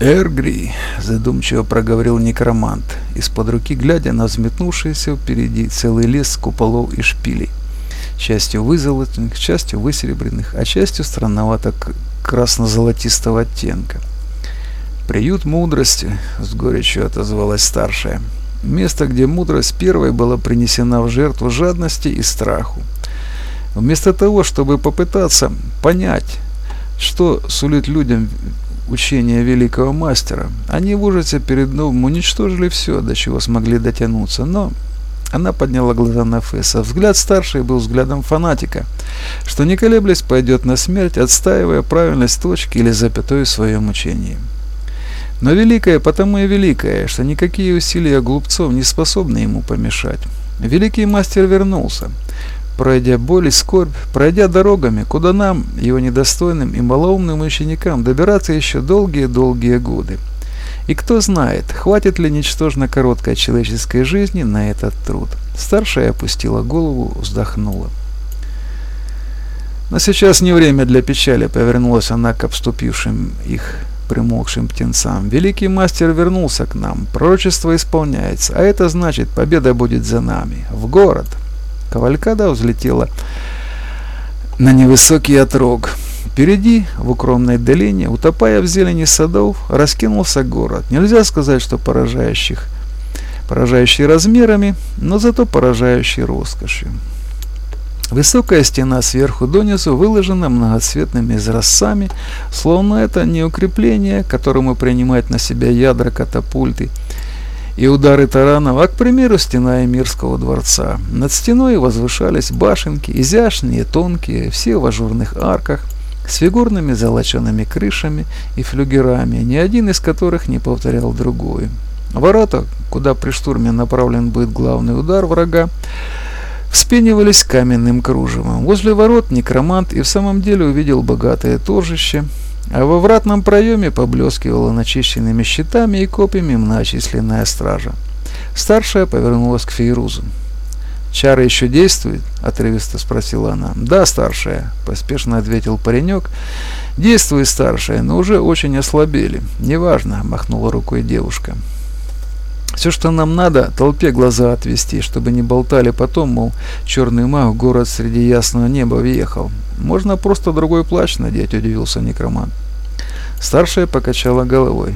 «Эргри», — задумчиво проговорил некромант, из-под руки глядя на взметнувшийся впереди целый лес куполов и шпилей, частью вызолоченных, частью высеребренных, а частью странновато красно-золотистого оттенка. «Приют мудрости», — с горечью отозвалась старшая. «Место, где мудрость первой была принесена в жертву жадности и страху. Вместо того, чтобы попытаться понять, что сулит людям учения великого мастера. Они в ужасе перед новым уничтожили все, до чего смогли дотянуться, но... Она подняла глаза на Фесса. Взгляд старший был взглядом фанатика, что не колеблясь пойдет на смерть, отстаивая правильность точки или запятой в своем учении. Но великое потому и великое, что никакие усилия глупцов не способны ему помешать. Великий мастер вернулся пройдя боль и скорбь, пройдя дорогами, куда нам, его недостойным и малоумным ученикам, добираться еще долгие-долгие годы. И кто знает, хватит ли ничтожно короткой человеческой жизни на этот труд. Старшая опустила голову, вздохнула. Но сейчас не время для печали, повернулась она к обступившим их примолкшим птенцам. Великий мастер вернулся к нам, пророчество исполняется, а это значит, победа будет за нами. В город! Кавалькада взлетела на невысокий отрог. Впереди, в укромной долине, утопая в зелени садов, раскинулся город. Нельзя сказать, что поражающих, поражающий размерами, но зато поражающий роскошью. Высокая стена сверху донизу выложена многоцветными изразцами, словно это не укрепление, которому принимать на себя ядра катапульты, и удары таранов, а, к примеру, стена Эмирского дворца. Над стеной возвышались башенки, изящные, тонкие, все в ажурных арках, с фигурными золочеными крышами и флюгерами, ни один из которых не повторял другой. Ворота, куда при штурме направлен будет главный удар врага, вспенивались каменным кружевом. Возле ворот некромант и в самом деле увидел богатое торжище – а во вратном проеме поблескивала начищенными щитами и копьями многочисленная стража. Старшая повернулась к Фейрузу. «Чары еще действуют?» – отрывисто спросила она. «Да, старшая», – поспешно ответил паренек. «Действует, старшая, но уже очень ослабели. Неважно», – махнула рукой девушка. Все, что нам надо, толпе глаза отвести, чтобы не болтали потом, мол, черный маг в город среди ясного неба въехал. Можно просто другой плащ надеть, удивился некромант. Старшая покачала головой.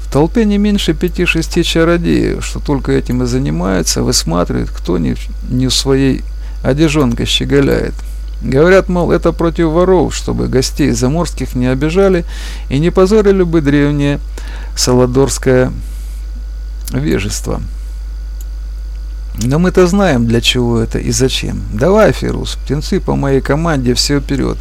В толпе не меньше пяти-шести чародеев, что только этим и занимается, высматривает, кто не, не в своей одежонке щеголяет. Говорят, мол, это против воров, чтобы гостей заморских не обижали и не позорили бы древнее саладорское вежество. Но мы-то знаем, для чего это и зачем. Давай, Фирус, птенцы по моей команде все вперед.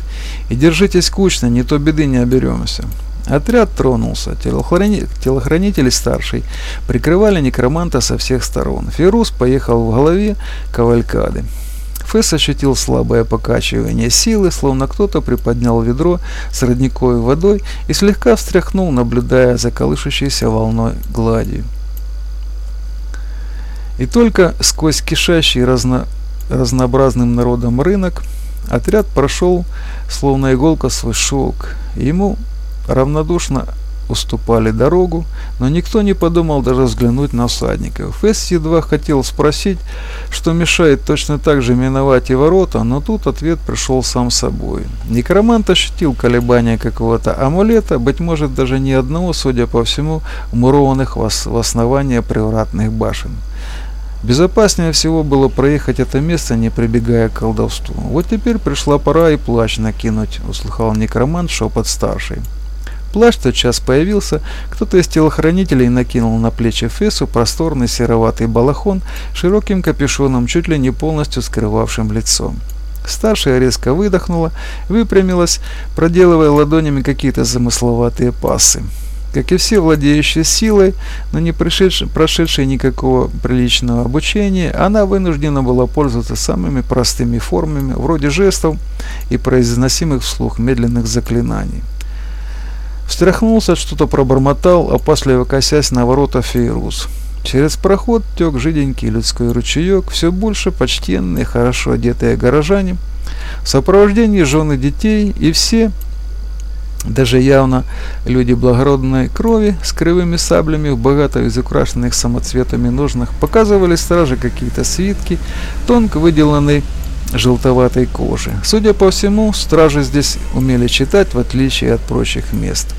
И держитесь кучно, не то беды не оберемся. Отряд тронулся. Телохрани... Телохранители старший прикрывали некроманта со всех сторон. Фирус поехал в голове кавалькады. Фесс ощутил слабое покачивание силы, словно кто-то приподнял ведро с родниковой водой и слегка встряхнул, наблюдая за колышущейся волной гладью. И только сквозь кишащий разно, разнообразным народом рынок отряд прошел, словно иголка свой шелк. Ему равнодушно уступали дорогу, но никто не подумал даже взглянуть на всадников. Фесс едва хотел спросить, что мешает точно так же миновать и ворота, но тут ответ пришел сам собой. Некромант ощутил колебания какого-то амулета, быть может даже не одного, судя по всему, мурованных в основание привратных башен. Безопаснее всего было проехать это место, не прибегая к колдовству. Вот теперь пришла пора и плащ накинуть, услыхал некромант шепот старший. Плащ тотчас появился, кто-то из телохранителей накинул на плечи Фесу просторный сероватый балахон широким капюшоном, чуть ли не полностью скрывавшим лицо. Старшая резко выдохнула, выпрямилась, проделывая ладонями какие-то замысловатые пасы. Как и все владеющие силой, но не прошедшие, никакого приличного обучения, она вынуждена была пользоваться самыми простыми формами, вроде жестов и произносимых вслух медленных заклинаний. Встряхнулся, что-то пробормотал, опасливо косясь на ворота Фейрус. Через проход тек жиденький людской ручеек, все больше почтенные, хорошо одетые горожане, в сопровождении жены детей и все Даже явно люди благородной крови с кривыми саблями в богато изукрашенных самоцветами ножнах показывали страже какие-то свитки, тонко выделанной желтоватой кожи. Судя по всему, стражи здесь умели читать, в отличие от прочих мест.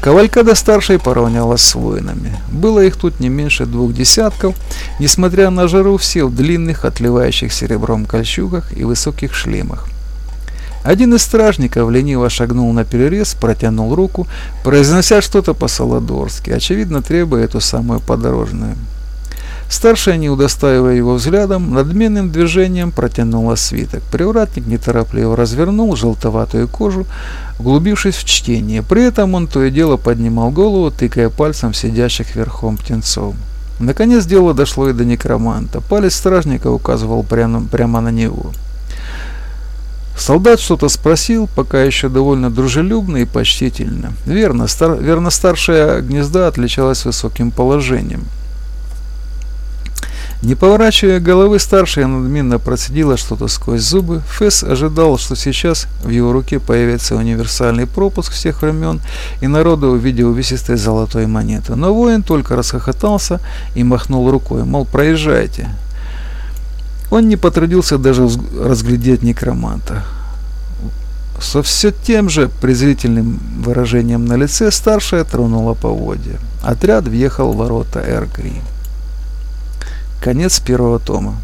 Кавалькада старшей поравнялась с воинами. Было их тут не меньше двух десятков, несмотря на жару все в длинных, отливающих серебром кольчугах и высоких шлемах. Один из стражников лениво шагнул на перерез, протянул руку, произнося что-то по-саладорски, очевидно требуя эту самую подорожную. Старшая, не удостаивая его взглядом, надменным движением протянула свиток. Привратник неторопливо развернул желтоватую кожу, углубившись в чтение. При этом он то и дело поднимал голову, тыкая пальцем сидящих верхом птенцов. Наконец дело дошло и до некроманта. Палец стражника указывал прямо, прямо на него. Солдат что-то спросил, пока еще довольно дружелюбно и почтительно. Верно, стар, верно старшая гнезда отличалась высоким положением. Не поворачивая головы, старшая надменно процедила что-то сквозь зубы. Фесс ожидал, что сейчас в его руке появится универсальный пропуск всех времен, и народу увидел увесистой золотой монеты. Но воин только расхохотался и махнул рукой, мол, проезжайте. Он не потрудился даже разглядеть некроманта. Со все тем же презрительным выражением на лице старшая тронула поводья. Отряд въехал в ворота Эргри. Конец первого тома.